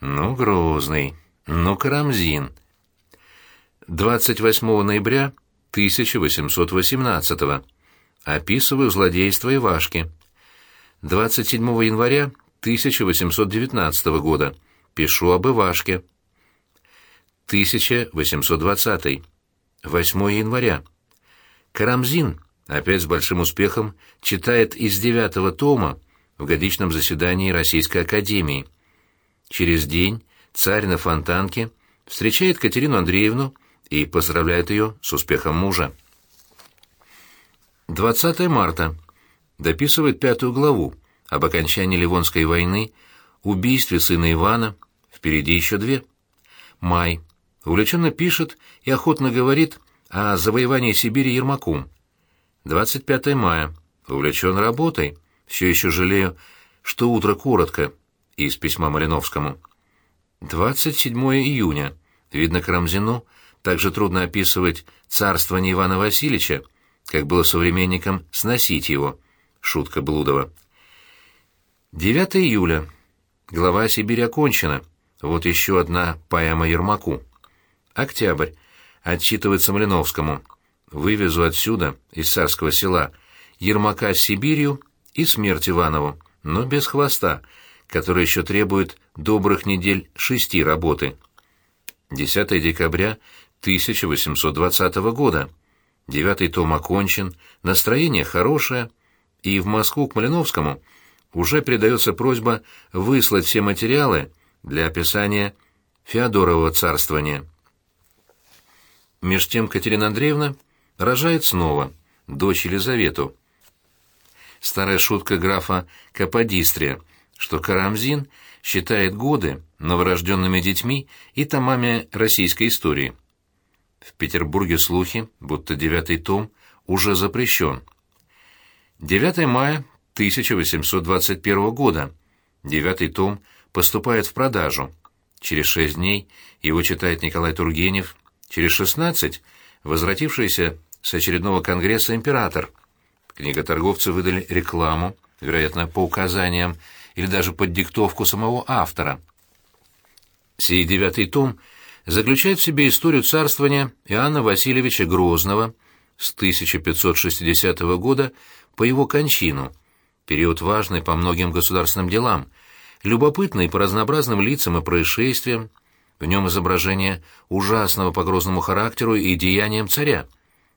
Ну, Грозный, ну, Карамзин. 28 ноября 1818 Описываю злодейство Ивашки. 27 января 1819 года. Пишу об Ивашке. 1820. 8 января. Карамзин опять с большим успехом читает из девятого тома в годичном заседании Российской Академии. Через день царь на фонтанке встречает Катерину Андреевну и поздравляет ее с успехом мужа. 20 марта. Дописывает пятую главу об окончании Ливонской войны, убийстве сына Ивана, впереди еще две. Май. Увлеченно пишет и охотно говорит о завоевании Сибири Ермаком. 25 мая. Увлечен работой. Все еще жалею, что утро коротко. Из письма Малиновскому. 27 июня. Видно, Карамзину также трудно описывать царствование Ивана Васильевича, как было современникам сносить его. Шутка Блудова. 9 июля. Глава Сибирь окончена. Вот еще одна поэма Ермаку. Октябрь. Отчитывается Малиновскому. Вывезу отсюда, из царского села, Ермака с Сибирью и смерть Иванову, но без хвоста, который еще требует добрых недель шести работы. 10 декабря 1820 года. Девятый том окончен, настроение хорошее, и в Москву к Малиновскому – уже передается просьба выслать все материалы для описания Феодорова царствования. Меж тем Катерина Андреевна рожает снова дочь Елизавету. Старая шутка графа Каподистрия, что Карамзин считает годы новорожденными детьми и томами российской истории. В Петербурге слухи, будто девятый том уже запрещен. 9 мая 1821 года. Девятый том поступает в продажу. Через шесть дней его читает Николай Тургенев. Через шестнадцать — возвратившийся с очередного конгресса император. Книготорговцы выдали рекламу, вероятно, по указаниям или даже под диктовку самого автора. Сей девятый том заключает в себе историю царствования Иоанна Васильевича Грозного с 1560 года по его кончину – период важный по многим государственным делам, любопытный по разнообразным лицам и происшествиям, в нем изображение ужасного по грозному характеру и деяниям царя.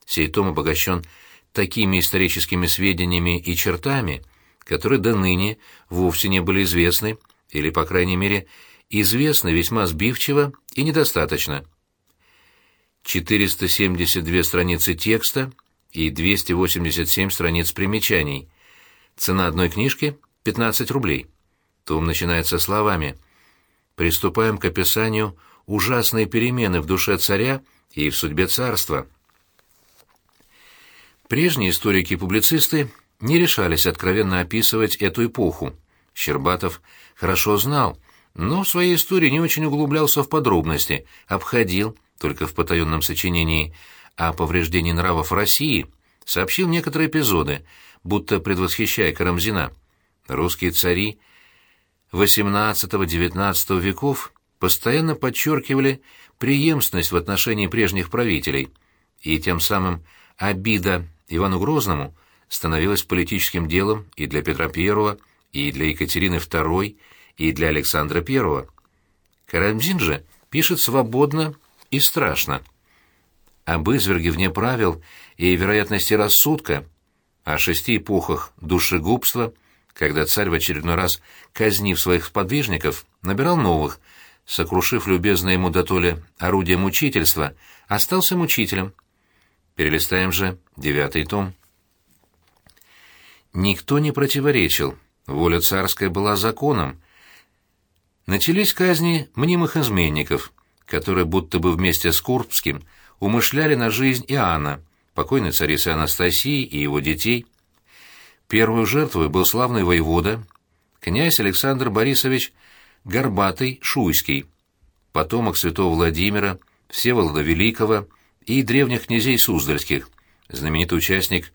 Сей том обогащен такими историческими сведениями и чертами, которые до ныне вовсе не были известны, или, по крайней мере, известны весьма сбивчиво и недостаточно. 472 страницы текста и 287 страниц примечаний – Цена одной книжки — 15 рублей. Том начинается словами «Приступаем к описанию ужасной перемены в душе царя и в судьбе царства». Прежние историки и публицисты не решались откровенно описывать эту эпоху. Щербатов хорошо знал, но в своей истории не очень углублялся в подробности, обходил, только в потаенном сочинении о повреждении нравов России, сообщил некоторые эпизоды, будто предвосхищая Карамзина. Русские цари XVIII-XIX веков постоянно подчеркивали преемственность в отношении прежних правителей, и тем самым обида Ивану Грозному становилась политическим делом и для Петра I, и для Екатерины II, и для Александра I. Карамзин же пишет свободно и страшно. Об изверге вне правил и вероятности рассудка – о шести эпохах душегубства, когда царь в очередной раз, казнив своих сподвижников, набирал новых, сокрушив любезное ему дотоле орудие мучительства, остался мучителем. Перелистаем же девятый том. Никто не противоречил, воля царская была законом. Начались казни мнимых изменников, которые будто бы вместе с Курбским умышляли на жизнь Иоанна, покойной царицы Анастасии и его детей. Первой жертвой был славный воевода, князь Александр Борисович Горбатый Шуйский, потомок святого Владимира, Всеволода Великого и древних князей Суздальских, знаменитый участник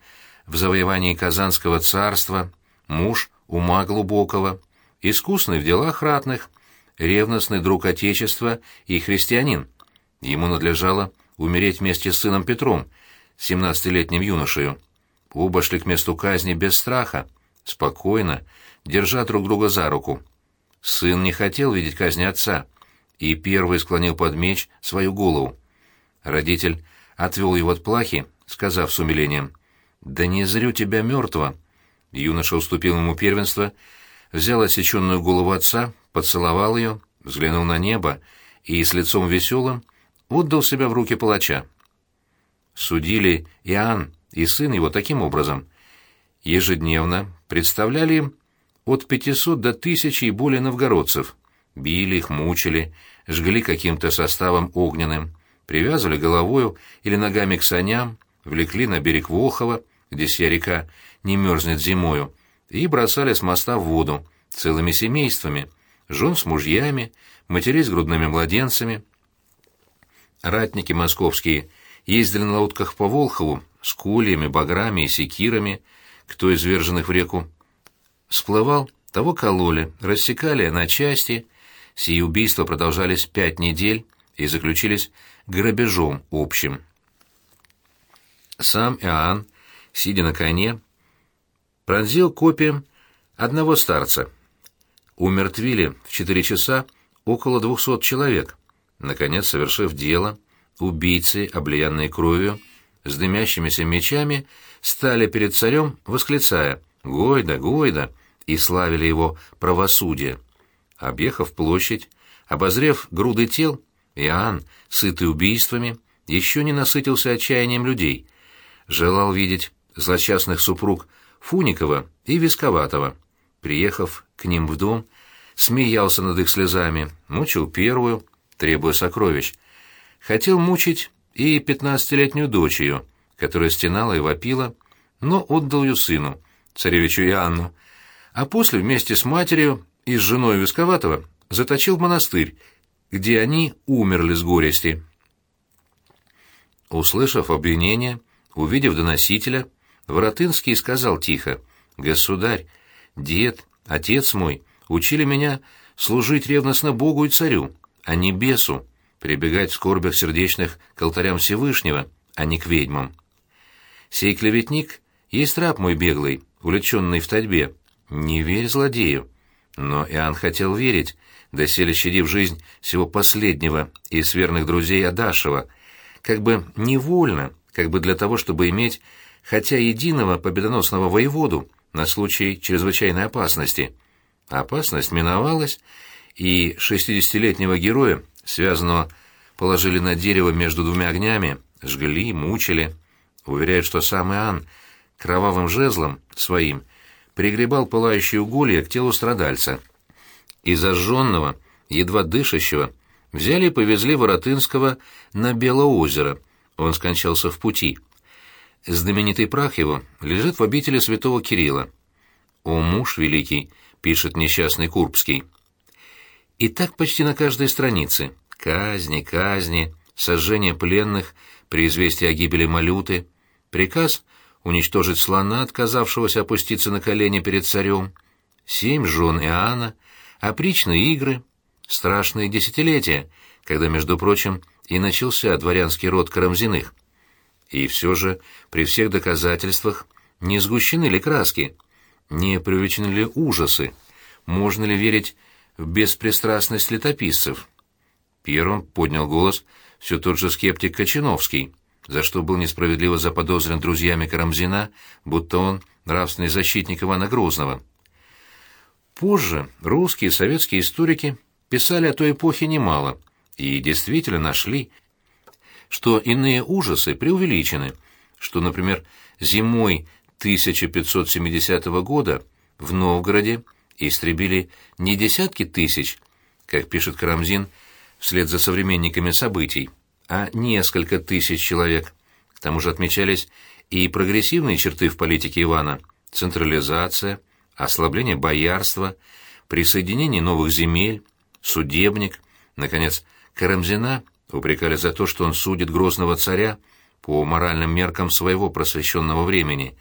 в завоевании Казанского царства, муж ума глубокого, искусный в делах ратных, ревностный друг Отечества и христианин. Ему надлежало умереть вместе с сыном Петром, семнадцатилетним юношею. Оба шли к месту казни без страха, спокойно, держа друг друга за руку. Сын не хотел видеть казни отца, и первый склонил под меч свою голову. Родитель отвел его от плахи, сказав с умилением, «Да не зрю тебя мертвого». Юноша уступил ему первенство, взял осеченную голову отца, поцеловал ее, взглянул на небо и с лицом веселым отдал себя в руки палача. Судили Иоанн и сын его таким образом. Ежедневно представляли им от пятисот до тысячи и более новгородцев. Били их, мучили, жгли каким-то составом огненным, привязывали головою или ногами к саням, влекли на берег Волхова, где сия река не мерзнет зимою, и бросали с моста в воду целыми семействами, жен с мужьями, матерей с грудными младенцами. Ратники московские ездили на лодках по Волхову с кульями, баграми и секирами, кто изверженных в реку всплывал, того кололи, рассекали на части. Сие убийства продолжались пять недель и заключились грабежом общим. Сам Иоанн, сидя на коне, пронзил копием одного старца. Умертвили в четыре часа около двухсот человек. Наконец, совершив дело, убийцы, облиянные кровью, с дымящимися мечами, стали перед царем, восклицая «Гойда, Гойда!» и славили его правосудие. Объехав площадь, обозрев груды тел, Иоанн, сытый убийствами, еще не насытился отчаянием людей, желал видеть злосчастных супруг Фуникова и Висковатого. Приехав к ним в дом, смеялся над их слезами, мучил первую, требуя сокровищ. Хотел мучить и пятнадцатилетнюю дочь ее, которая стенала и вопила, но отдал ее сыну, царевичу Иоанну, а после вместе с матерью и с женой Висковатого заточил в монастырь, где они умерли с горести. Услышав обвинение, увидев доносителя, Воротынский сказал тихо, «Государь, дед, отец мой учили меня служить ревностно Богу и царю, а не бесу, прибегать в скорбях сердечных к алтарям Всевышнего, а не к ведьмам. Сей клеветник есть раб мой беглый, увлеченный в татьбе, не верь злодею. Но Иоанн хотел верить, доселе щадив жизнь всего последнего из верных друзей Адашева, как бы невольно, как бы для того, чтобы иметь хотя единого победоносного воеводу на случай чрезвычайной опасности. Опасность миновалась, и шестидесятилетнего героя, связанного, положили на дерево между двумя огнями, жгли, мучили. Уверяют, что сам Иоанн кровавым жезлом своим — пригребал пылающие уголья к телу страдальца. И зажженного, едва дышащего, взяли и повезли Воротынского на Белоозеро. Он скончался в пути. Знаменитый прах его лежит в обители святого Кирилла. «О, муж великий!» — пишет несчастный Курбский. И так почти на каждой странице. Казни, казни, сожжение пленных при известии о гибели Малюты, приказ уничтожить слона, отказавшегося опуститься на колени перед царем, семь жен Иоанна, опричные игры, страшные десятилетия, когда, между прочим, и начался дворянский род Карамзиных. И все же, при всех доказательствах, не сгущены ли краски, не преувеличены ли ужасы, можно ли верить в беспристрастность летописцев? Первым поднял голос все тот же скептик Кочиновский — за что был несправедливо заподозрен друзьями Карамзина, будто он нравственный защитник Ивана Грозного. Позже русские и советские историки писали о той эпохе немало и действительно нашли, что иные ужасы преувеличены, что, например, зимой 1570 года в Новгороде истребили не десятки тысяч, как пишет Карамзин вслед за современниками событий, а несколько тысяч человек. К тому же отмечались и прогрессивные черты в политике Ивана – централизация, ослабление боярства, присоединение новых земель, судебник. Наконец, Карамзина упрекали за то, что он судит грозного царя по моральным меркам своего просвещенного времени,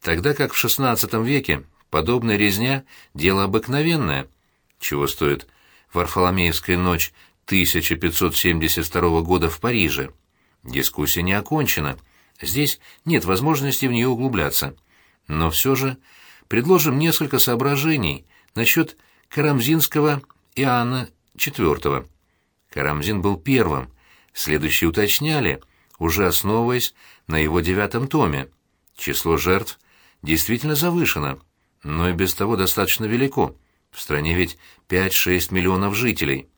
тогда как в XVI веке подобная резня – дело обыкновенное, чего стоит Варфоломеевская ночь 1572 года в Париже. Дискуссия не окончена. Здесь нет возможности в нее углубляться. Но все же предложим несколько соображений насчет Карамзинского Иоанна IV. Карамзин был первым, следующие уточняли, уже основываясь на его девятом томе. Число жертв действительно завышено, но и без того достаточно велико. В стране ведь 5-6 миллионов жителей.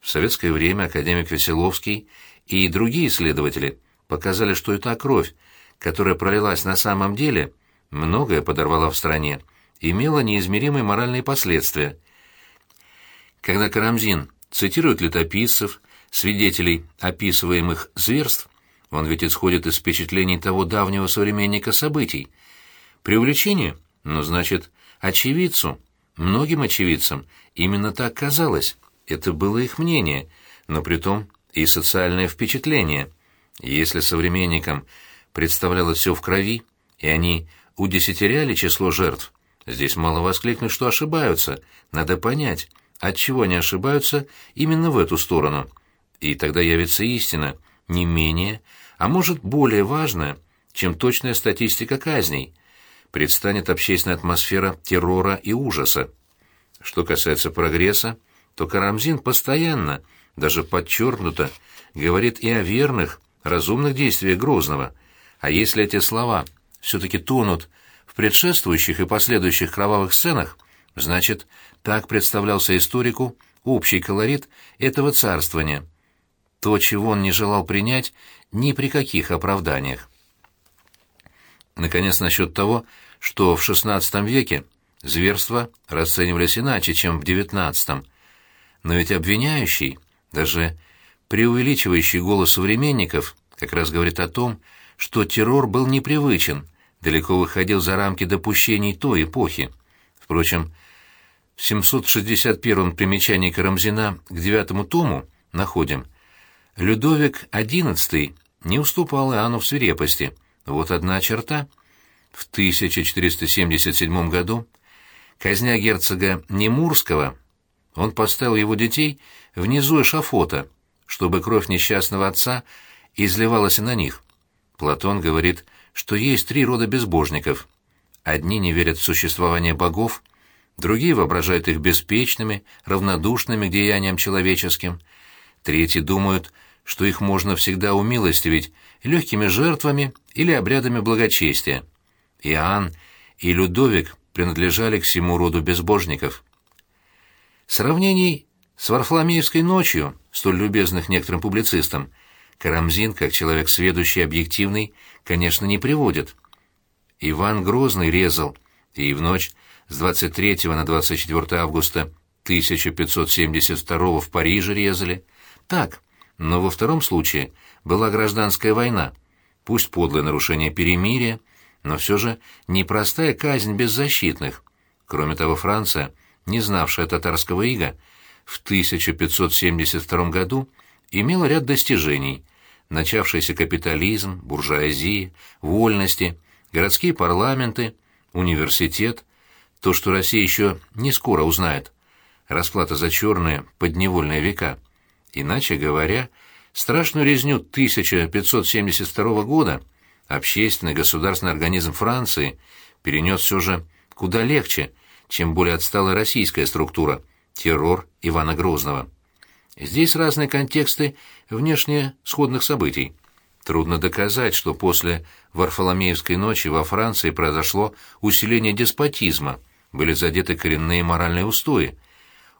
В советское время академик Веселовский и другие исследователи показали, что эта кровь, которая пролилась на самом деле, многое подорвала в стране, имела неизмеримые моральные последствия. Когда Карамзин цитирует летописцев, свидетелей описываемых зверств, он ведь исходит из впечатлений того давнего современника событий. Преувеличение? Ну, значит, очевидцу, многим очевидцам, именно так казалось. Это было их мнение, но при том и социальное впечатление. Если современникам представлялось все в крови, и они удесятеряли число жертв, здесь мало воскликнуть, что ошибаются. Надо понять, от чего они ошибаются именно в эту сторону. И тогда явится истина, не менее, а может более важная, чем точная статистика казней. Предстанет общественная атмосфера террора и ужаса. Что касается прогресса, то Карамзин постоянно, даже подчеркнуто, говорит и о верных, разумных действиях Грозного. А если эти слова все-таки тонут в предшествующих и последующих кровавых сценах, значит, так представлялся историку общий колорит этого царствования. То, чего он не желал принять ни при каких оправданиях. Наконец, насчет того, что в XVI веке зверства расценивались иначе, чем в XIX, но ведь обвиняющий, даже преувеличивающий голос современников, как раз говорит о том, что террор был непривычен, далеко выходил за рамки допущений той эпохи. Впрочем, в 761-м примечании Карамзина к девятому тому находим Людовик XI не уступал Иоанну в свирепости. Вот одна черта. В 1477 году казня герцога Немурского он поставил его детей внизу эшафота, чтобы кровь несчастного отца изливалась на них. Платон говорит, что есть три рода безбожников. Одни не верят в существование богов, другие воображают их беспечными, равнодушными к деяниям человеческим, третьи думают, что их можно всегда умилостивить легкими жертвами или обрядами благочестия. Иоанн и Людовик принадлежали к всему роду безбожников. Сравнений с Варфоломеевской ночью, столь любезных некоторым публицистам, Карамзин, как человек сведущий и объективный, конечно, не приводит. Иван Грозный резал, и в ночь с 23 на 24 августа 1572 в Париже резали. Так, но во втором случае была гражданская война, пусть подлое нарушение перемирия, но все же непростая казнь беззащитных. Кроме того, Франция — не знавшая татарского ига, в 1572 году имела ряд достижений, начавшийся капитализм, буржуазия, вольности, городские парламенты, университет, то, что Россия еще не скоро узнает, расплата за черные подневольные века. Иначе говоря, страшную резню 1572 года общественный государственный организм Франции перенес все же куда легче, чем более отсталая российская структура – террор Ивана Грозного. Здесь разные контексты внешне сходных событий. Трудно доказать, что после Варфоломеевской ночи во Франции произошло усиление деспотизма, были задеты коренные моральные устои.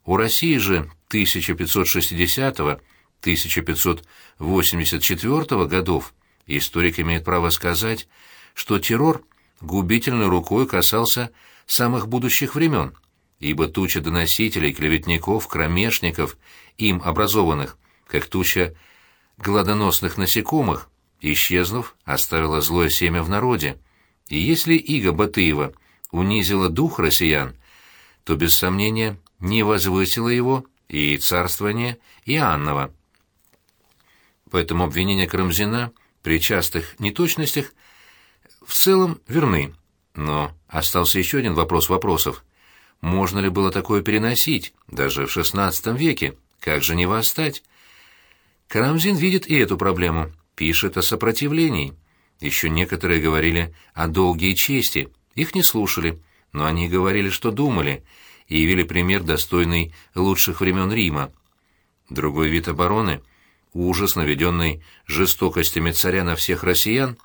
У России же 1560-1584 годов историк имеет право сказать, что террор губительной рукой касался самых будущих времен, ибо туча доносителей, клеветников, кромешников, им образованных, как туча гладоносных насекомых, исчезнув, оставила злое семя в народе. И если Иго Батыева унизила дух россиян, то, без сомнения, не возвысила его и царствование Иоаннова. Поэтому обвинения Карамзина при частых неточностях в целом верны. Но остался еще один вопрос вопросов. Можно ли было такое переносить, даже в XVI веке? Как же не восстать? Карамзин видит и эту проблему, пишет о сопротивлении. Еще некоторые говорили о долге и чести, их не слушали, но они говорили, что думали, и явили пример, достойный лучших времен Рима. Другой вид обороны, ужас, наведенный жестокостями царя на всех россиян,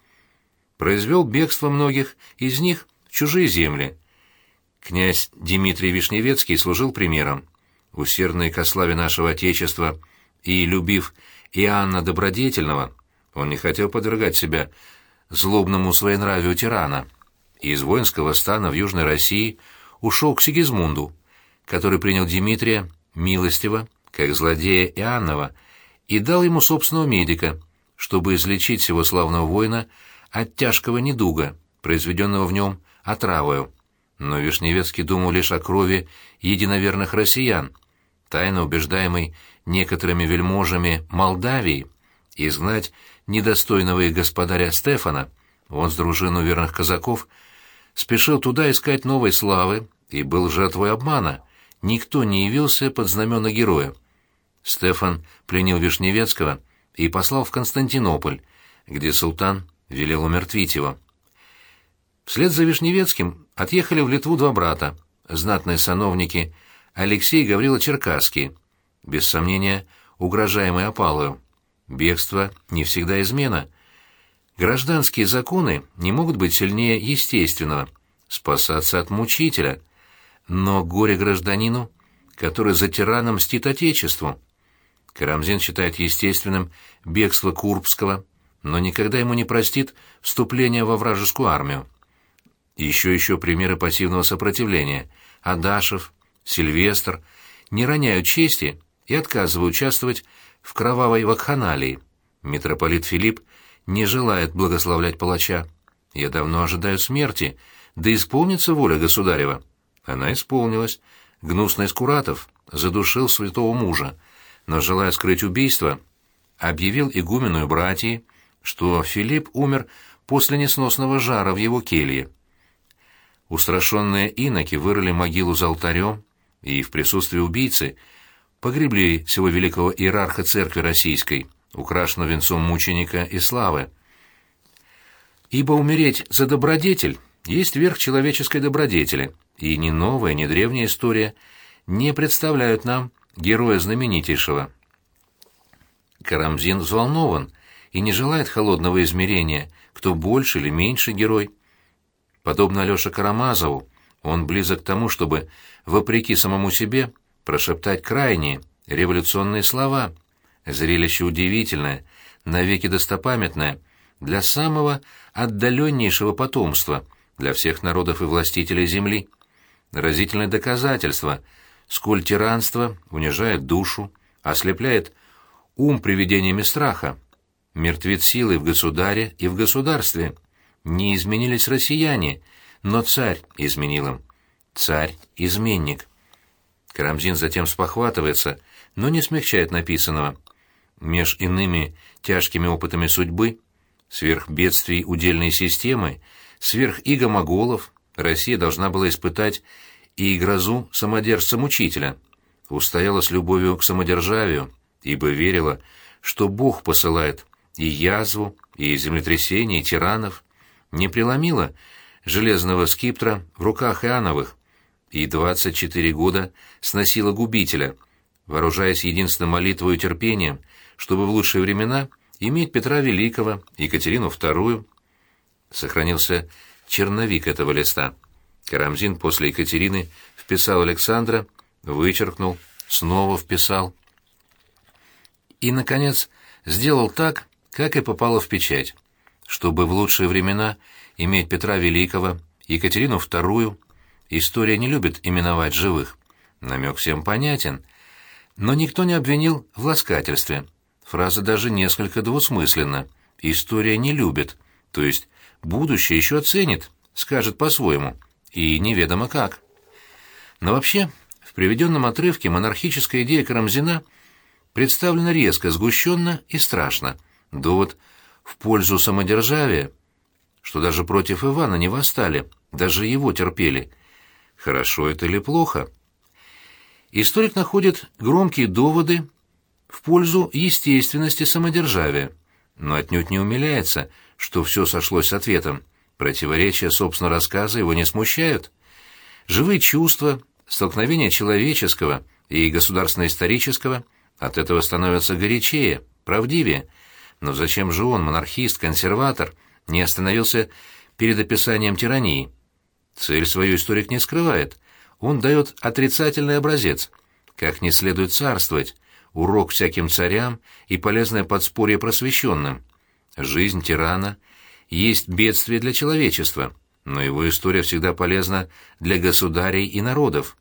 произвел бегство многих из них в чужие земли. Князь Дмитрий Вишневецкий служил примером. Усердный ко славе нашего Отечества и любив Иоанна Добродетельного, он не хотел подвергать себя злобному своенравию тирана. Из воинского стана в Южной России ушел к Сигизмунду, который принял Дмитрия милостиво, как злодея Иоаннова, и дал ему собственного медика, чтобы излечить всего славного воина от тяжкого недуга, произведенного в нем отравою. Но Вишневецкий думал лишь о крови единоверных россиян, тайно убеждаемый некоторыми вельможами Молдавии, изгнать недостойного их господаря Стефана, он с дружиной верных казаков спешил туда искать новой славы и был жертвой обмана. Никто не явился под знамена героя. Стефан пленил Вишневецкого и послал в Константинополь, где султан велел умертвить его. Вслед за Вишневецким отъехали в Литву два брата, знатные сановники Алексей и Гаврила Черкасские, без сомнения, угрожаемые опалою. Бегство не всегда измена. Гражданские законы не могут быть сильнее естественного, спасаться от мучителя. Но горе гражданину, который за тирана мстит Отечеству. Карамзин считает естественным бегство Курбского, но никогда ему не простит вступление во вражескую армию. Еще-еще примеры пассивного сопротивления. Адашев, Сильвестр не роняют чести и отказывают участвовать в кровавой вакханалии. Митрополит Филипп не желает благословлять палача. Я давно ожидаю смерти, да исполнится воля государева. Она исполнилась. Гнусный Скуратов задушил святого мужа, но, желая скрыть убийство, объявил игумену и братьи, что Филипп умер после несносного жара в его келье. Устрашенные иноки вырыли могилу за алтарем и в присутствии убийцы погребли всего великого иерарха церкви российской, украшенного венцом мученика и славы. Ибо умереть за добродетель есть верх человеческой добродетели, и ни новая, ни древняя история не представляют нам героя знаменитейшего. Карамзин взволнован и не желает холодного измерения, кто больше или меньше герой – Подобно Алёше Карамазову, он близок к тому, чтобы, вопреки самому себе, прошептать крайние, революционные слова. Зрелище удивительное, навеки достопамятное, для самого отдаленнейшего потомства, для всех народов и властителей Земли. Разительное доказательство, сколь тиранство унижает душу, ослепляет ум привидениями страха, мертвит силой в государе и в государстве — не изменились россияне, но царь изменил им. Царь — изменник. Карамзин затем спохватывается, но не смягчает написанного. Меж иными тяжкими опытами судьбы, сверх бедствий удельной системы, сверх иго моголов, Россия должна была испытать и грозу самодержца-мучителя. Устояла с любовью к самодержавию, ибо верила, что Бог посылает и язву, и землетрясение, и тиранов не преломила железного скиптра в руках Иоанновых и 24 года сносила губителя, вооружаясь единственной молитвой и терпением, чтобы в лучшие времена иметь Петра Великого, Екатерину II. Сохранился черновик этого листа. Карамзин после Екатерины вписал Александра, вычеркнул, снова вписал. И, наконец, сделал так, как и попало в печать чтобы в лучшие времена иметь Петра Великого, Екатерину II. История не любит именовать живых. Намек всем понятен. Но никто не обвинил в ласкательстве. Фраза даже несколько двусмысленна. История не любит, то есть будущее еще оценит, скажет по-своему, и неведомо как. Но вообще, в приведенном отрывке монархическая идея Карамзина представлена резко, сгущенно и страшно. Довод – в пользу самодержавия, что даже против Ивана не восстали, даже его терпели. хорошо это или плохо. Историк находит громкие доводы в пользу естественности самодержавия, но отнюдь не умиляется, что все сошлось с ответом. Противоречия, собственно, рассказа его не смущают. Живые чувства, столкновения человеческого и государственно-исторического от этого становятся горячее, правдивее. Но зачем же он, монархист, консерватор, не остановился перед описанием тирании? Цель свою историк не скрывает. Он дает отрицательный образец, как не следует царствовать, урок всяким царям и полезное подспорье просвещенным. Жизнь тирана есть бедствие для человечества, но его история всегда полезна для государей и народов.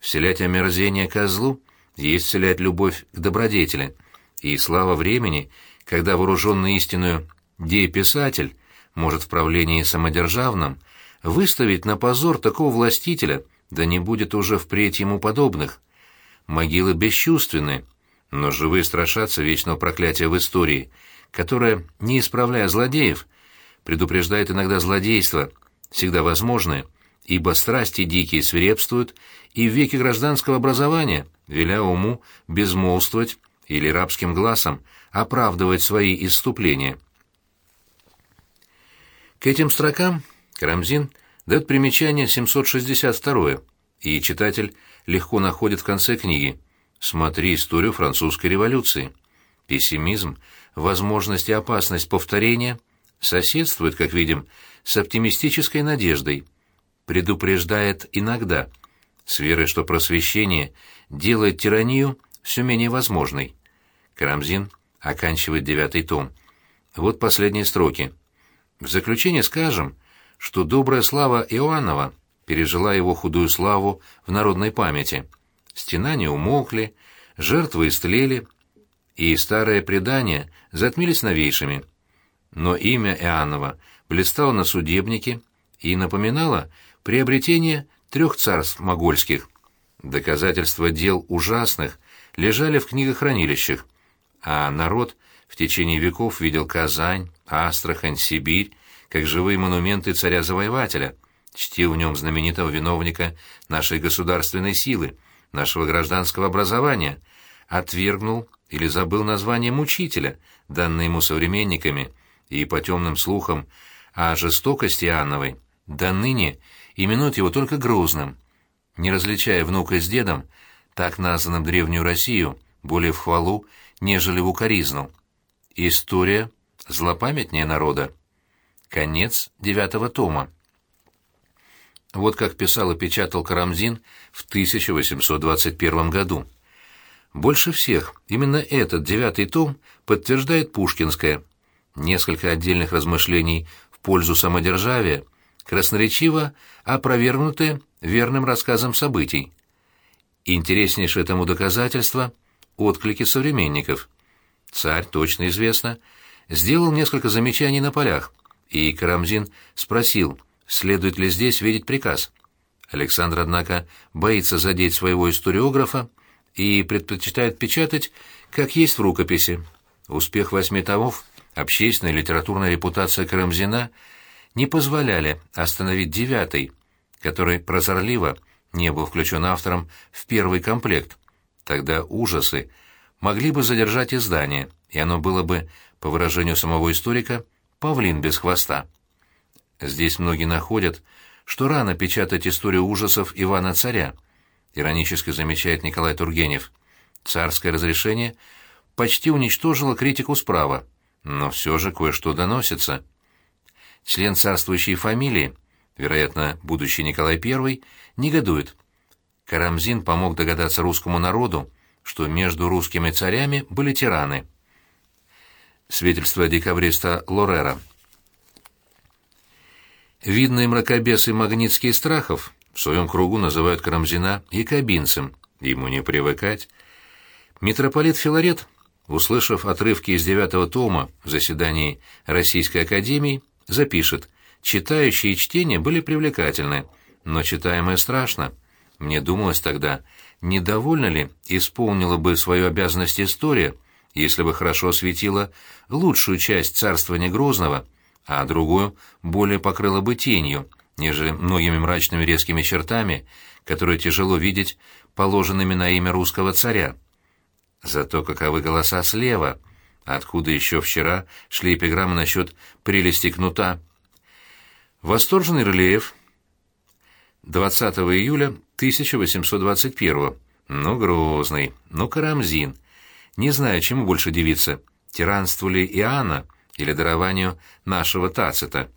Вселять омерзение козлу есть вселять любовь к добродетели, и слава времени, когда вооруженный истинную дееписатель может в правлении самодержавном выставить на позор такого властителя, да не будет уже впредь ему подобных. Могилы бесчувственны, но живые страшатся вечного проклятия в истории, которое, не исправляя злодеев, предупреждает иногда злодейство, всегда возможное, ибо страсти дикие свирепствуют и в веке гражданского образования, веля уму безмолвствовать или рабским глазом оправдывать свои исступления. К этим строкам Карамзин дает примечание 762 и читатель легко находит в конце книги «Смотри историю французской революции». Пессимизм, возможность и опасность повторения соседствуют, как видим, с оптимистической надеждой, предупреждает иногда, с верой, что просвещение делает тиранию все менее возможной. Карамзин оканчивает девятый том. Вот последние строки. В заключение скажем, что добрая слава Иоаннова пережила его худую славу в народной памяти. Стенания умолкли, жертвы истлели, и старые предания затмились новейшими. Но имя Иоаннова блистало на судебнике и напоминало приобретение трех царств могольских. Доказательства дел ужасных лежали в книгохранилищах, а народ в течение веков видел Казань, Астрахань, Сибирь, как живые монументы царя-завоевателя, чтил в нем знаменитого виновника нашей государственной силы, нашего гражданского образования, отвергнул или забыл название мучителя, данное ему современниками, и по темным слухам о жестокости Анновой, до ныне именуют его только Грозным, не различая внука с дедом, так названным Древнюю Россию, более в хвалу, нежели в укоризну. История злопамятнее народа. Конец девятого тома. Вот как писал и печатал Карамзин в 1821 году. Больше всех именно этот девятый том подтверждает Пушкинское. Несколько отдельных размышлений в пользу самодержавия красноречиво опровергнуты верным рассказом событий. Интереснейшее тому доказательство — отклики современников. Царь, точно известно, сделал несколько замечаний на полях, и Карамзин спросил, следует ли здесь видеть приказ. Александр, однако, боится задеть своего историографа и предпочитает печатать, как есть в рукописи. Успех восьми томов, общественная и литературная репутация Карамзина не позволяли остановить девятый, который прозорливо не был включен автором в первый комплект. Тогда ужасы могли бы задержать издание, и оно было бы, по выражению самого историка, павлин без хвоста. Здесь многие находят, что рано печатать историю ужасов Ивана Царя, иронически замечает Николай Тургенев. Царское разрешение почти уничтожило критику справа, но все же кое-что доносится. Член царствующей фамилии, вероятно, будущий Николай I, негодует. Карамзин помог догадаться русскому народу, что между русскими царями были тираны. Свидетельство декабриста Лорера. Видные мракобесы Магнитские Страхов в своем кругу называют Карамзина якобинцем, ему не привыкать. Митрополит Филарет, услышав отрывки из девятого тома в заседании Российской Академии, запишет «Читающие чтения были привлекательны, но читаемое страшно. Мне думалось тогда, недовольна ли исполнила бы свою обязанность история, если бы хорошо осветила лучшую часть царствования Грозного, а другую более покрыла бы тенью, нежели многими мрачными резкими чертами, которые тяжело видеть положенными на имя русского царя. Зато каковы голоса слева, откуда еще вчера шли эпиграммы насчет прелести кнута. Восторженный Рылеев 20 июля 1821 Ну, Грозный, ну, Карамзин. Не знаю, чему больше дивиться, тиранству ли Иоанна или дарованию нашего Тацита.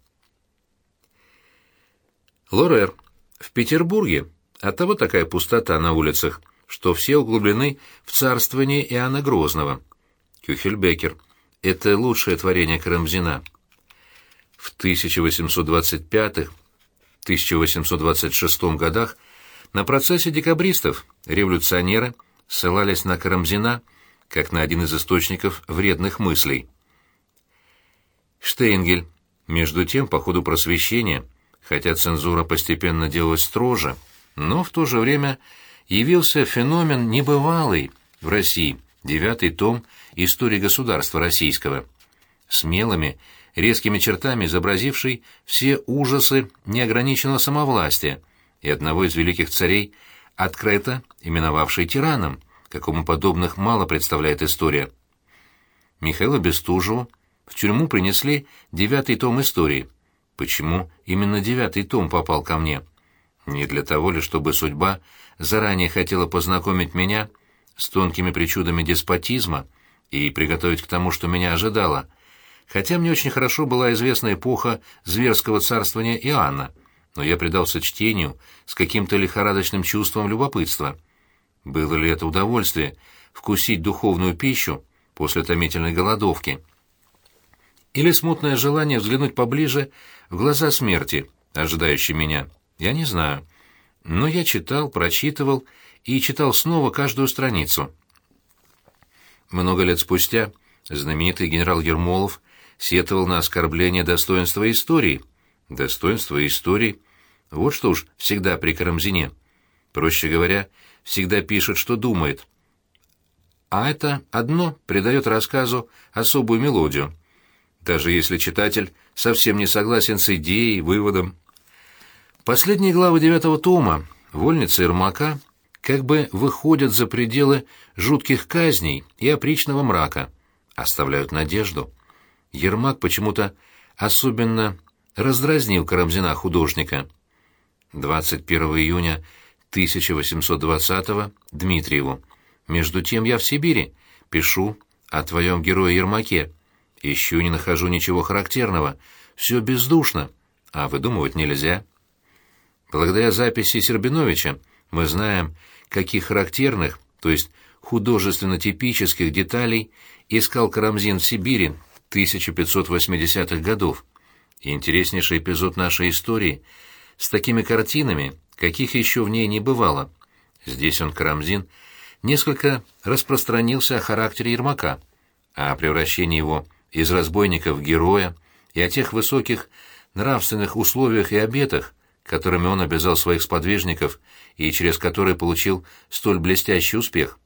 Лорер. В Петербурге оттого такая пустота на улицах, что все углублены в царствование Иоанна Грозного. Кюхельбекер. Это лучшее творение Карамзина. В 1825-1826 годах на процессе декабристов революционеры ссылались на Карамзина как на один из источников вредных мыслей. Штейнгель. Между тем, по ходу просвещения, хотя цензура постепенно делалась строже, но в то же время явился феномен небывалый в России, девятый том истории государства российского, смелыми, резкими чертами изобразивший все ужасы неограниченного самовластия и одного из великих царей, открыто именовавший тираном, какому подобных мало представляет история. Михаила Бестужеву в тюрьму принесли девятый том истории. Почему именно девятый том попал ко мне? Не для того ли, чтобы судьба заранее хотела познакомить меня с тонкими причудами деспотизма и приготовить к тому, что меня ожидало, хотя мне очень хорошо была известна эпоха зверского царствования Иоанна, но я предался чтению с каким-то лихорадочным чувством любопытства. Было ли это удовольствие — вкусить духовную пищу после томительной голодовки? Или смутное желание взглянуть поближе в глаза смерти, ожидающей меня? Я не знаю. Но я читал, прочитывал и читал снова каждую страницу. Много лет спустя знаменитый генерал Ермолов сетовал на оскорбление достоинства истории. Достоинство истории — вот что уж всегда при Карамзине. Проще говоря, всегда пишет, что думает. А это одно придает рассказу особую мелодию. Даже если читатель совсем не согласен с идеей, выводом. Последние главы девятого тома «Вольница Ермака» как бы выходят за пределы жутких казней и опричного мрака, оставляют надежду. Ермак почему-то особенно раздразнил Карамзина художника. 21 июня 1820 Дмитриеву. Между тем я в Сибири. Пишу о твоем герое Ермаке. Ищу, не нахожу ничего характерного. Все бездушно, а выдумывать нельзя. Благодаря записи Сербиновича мы знаем, каких характерных, то есть художественно-типических деталей искал Карамзин в Сибири 1580-х годов. И интереснейший эпизод нашей истории с такими картинами, каких еще в ней не бывало. Здесь он, Карамзин, несколько распространился о характере Ермака, о превращении его из разбойника в героя и о тех высоких нравственных условиях и обетах, которыми он обязал своих сподвижников и через которые получил столь блестящий успех.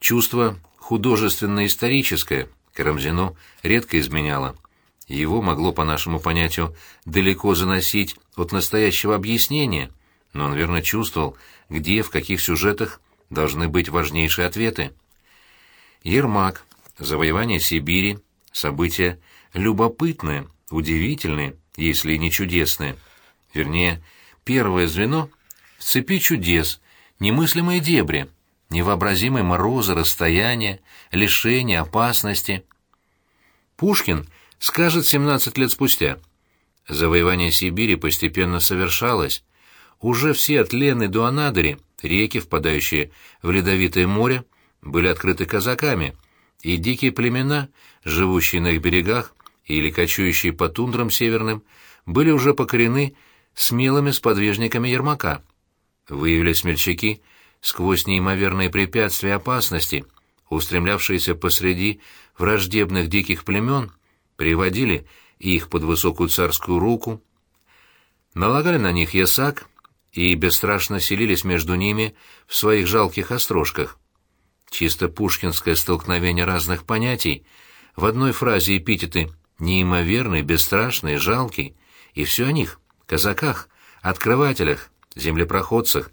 Чувство художественно-историческое Карамзину редко изменяло. Его могло, по нашему понятию, далеко заносить от настоящего объяснения, но он верно чувствовал, где, в каких сюжетах должны быть важнейшие ответы. Ермак, завоевание Сибири, события любопытные, удивительные, если не чудесные. Вернее, первое звено в цепи чудес, немыслимые дебри, невообразимые морозы, расстояния, лишения, опасности. Пушкин скажет 17 лет спустя. Завоевание Сибири постепенно совершалось. Уже все от Лены до Анадыри, реки, впадающие в ледовитое море, были открыты казаками, и дикие племена, живущие на их берегах, или кочующие по тундрам северным, были уже покорены смелыми сподвижниками Ермака. Выявили смельчаки сквозь неимоверные препятствия опасности, устремлявшиеся посреди враждебных диких племен, приводили их под высокую царскую руку, налагали на них ясак и бесстрашно селились между ними в своих жалких острожках. Чисто пушкинское столкновение разных понятий, в одной фразе эпитеты неимоверный, бесстрашный, жалкий, И все о них, казаках, открывателях, землепроходцах.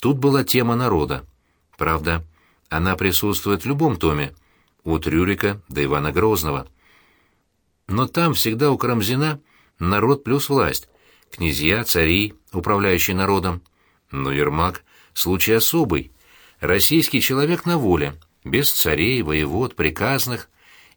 Тут была тема народа. Правда, она присутствует в любом томе, от Рюрика до Ивана Грозного. Но там всегда у Карамзина народ плюс власть, князья, цари, управляющие народом. Но Ермак — случай особый. Российский человек на воле, без царей, воевод, приказных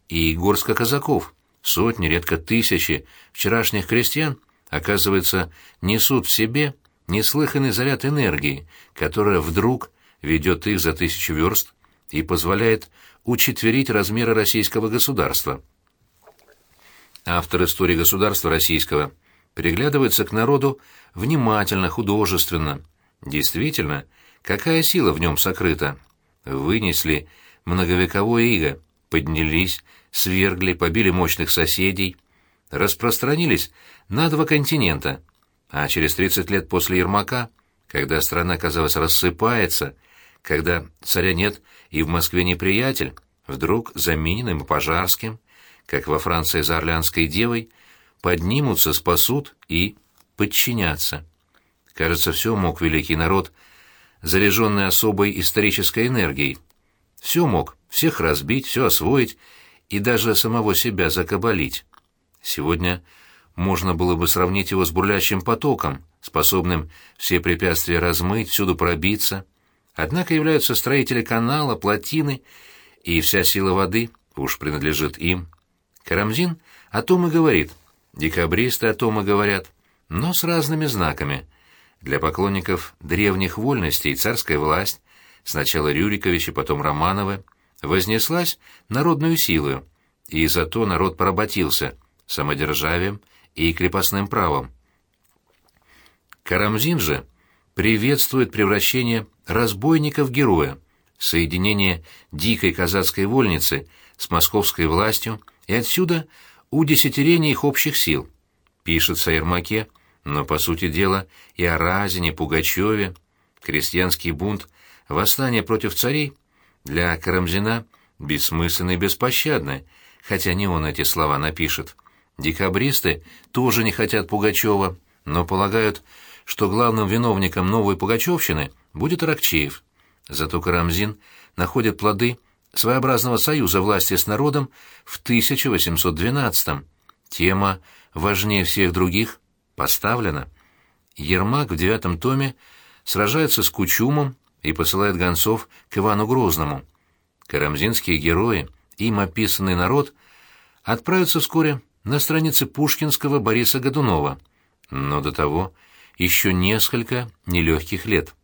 и горско-казаков. Сотни, редко тысячи вчерашних крестьян, оказывается, несут в себе неслыханный заряд энергии, которая вдруг ведет их за тысячу верст и позволяет учетверить размеры российского государства. Автор истории государства российского приглядывается к народу внимательно, художественно. Действительно, какая сила в нем сокрыта? Вынесли многовековое иго, поднялись, свергли, побили мощных соседей, распространились на два континента, а через 30 лет после Ермака, когда страна, казалось, рассыпается, когда царя нет и в Москве неприятель, вдруг за Мининым и Пожарским, как во Франции за Орлеанской девой, поднимутся, спасут и подчинятся. Кажется, все мог великий народ, заряженный особой исторической энергией. Все мог, всех разбить, все освоить и даже самого себя закабалить. Сегодня можно было бы сравнить его с бурлящим потоком, способным все препятствия размыть, всюду пробиться. Однако являются строители канала, плотины, и вся сила воды уж принадлежит им. Карамзин о том и говорит, декабристы о том и говорят, но с разными знаками. Для поклонников древних вольностей царская власть, сначала Рюриковичи, потом Романовы, вознеслась народную силою, и зато народ поработился самодержавием и крепостным правом. Карамзин же приветствует превращение разбойника в героя, соединение дикой казацкой вольницы с московской властью и отсюда удесятерение их общих сил. Пишется Ермаке, но, по сути дела, и о Разине, Пугачеве. Крестьянский бунт, восстание против царей для Карамзина бессмысленно и беспощадно, хотя не он эти слова напишет. Декабристы тоже не хотят Пугачева, но полагают, что главным виновником новой Пугачевщины будет Аракчеев. Зато Карамзин находит плоды своеобразного союза власти с народом в 1812-м. Тема важнее всех других поставлена. Ермак в девятом томе сражается с Кучумом и посылает гонцов к Ивану Грозному. Карамзинские герои, им описанный народ, отправятся вскоре на странице пушкинского Бориса Годунова, но до того еще несколько нелегких лет.